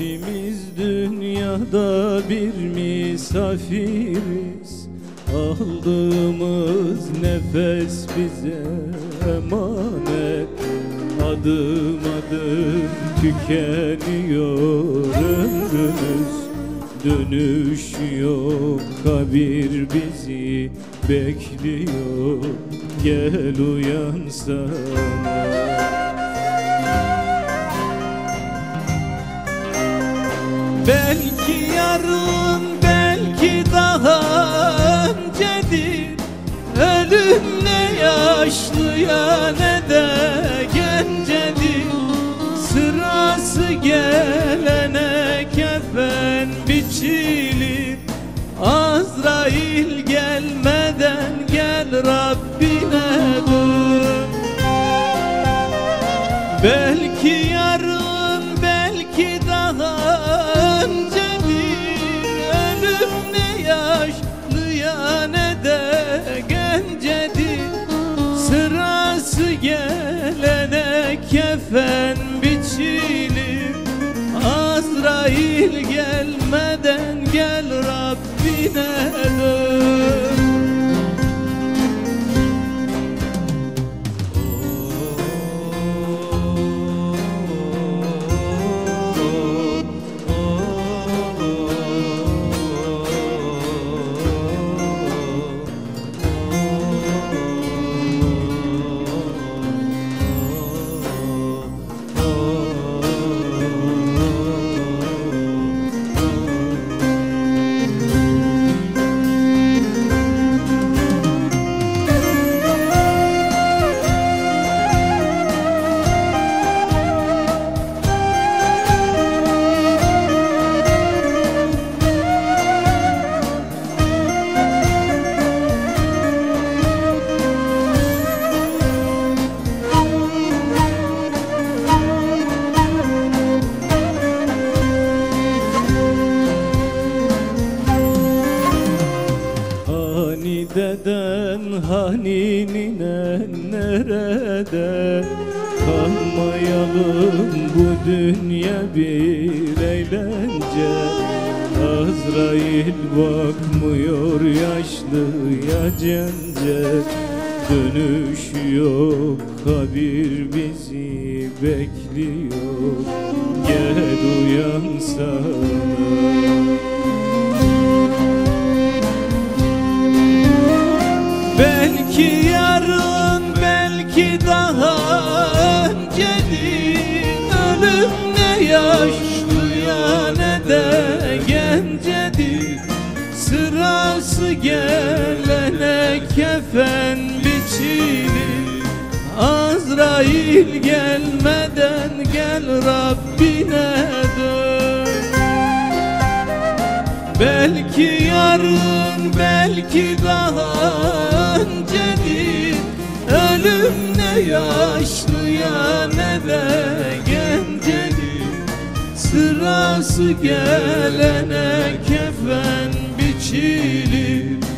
Hepimiz dünyada bir misafiriz. Aldığımız nefes bize emanet. Adım adım tükeniyor ömrümüz. Dönüş yok kabir bizi bekliyor. Gel uyansana Belki kefen biçilir Azrail gelmeden gel Rabbine Hanideden haninin nerede? Kalmayalım bu dünya bir eğlence. Azrail bakmıyor yaşlıya cence. Dönüş yok kabir bizi bekliyor. Gel uyansana gencedir Sırası gelene kefen biçilir Azrail gelmeden gel Rabbine dön. Belki yarın belki daha öncedir. Ölüm ne yaşlıya ne de Sırası gelene kefen biçilir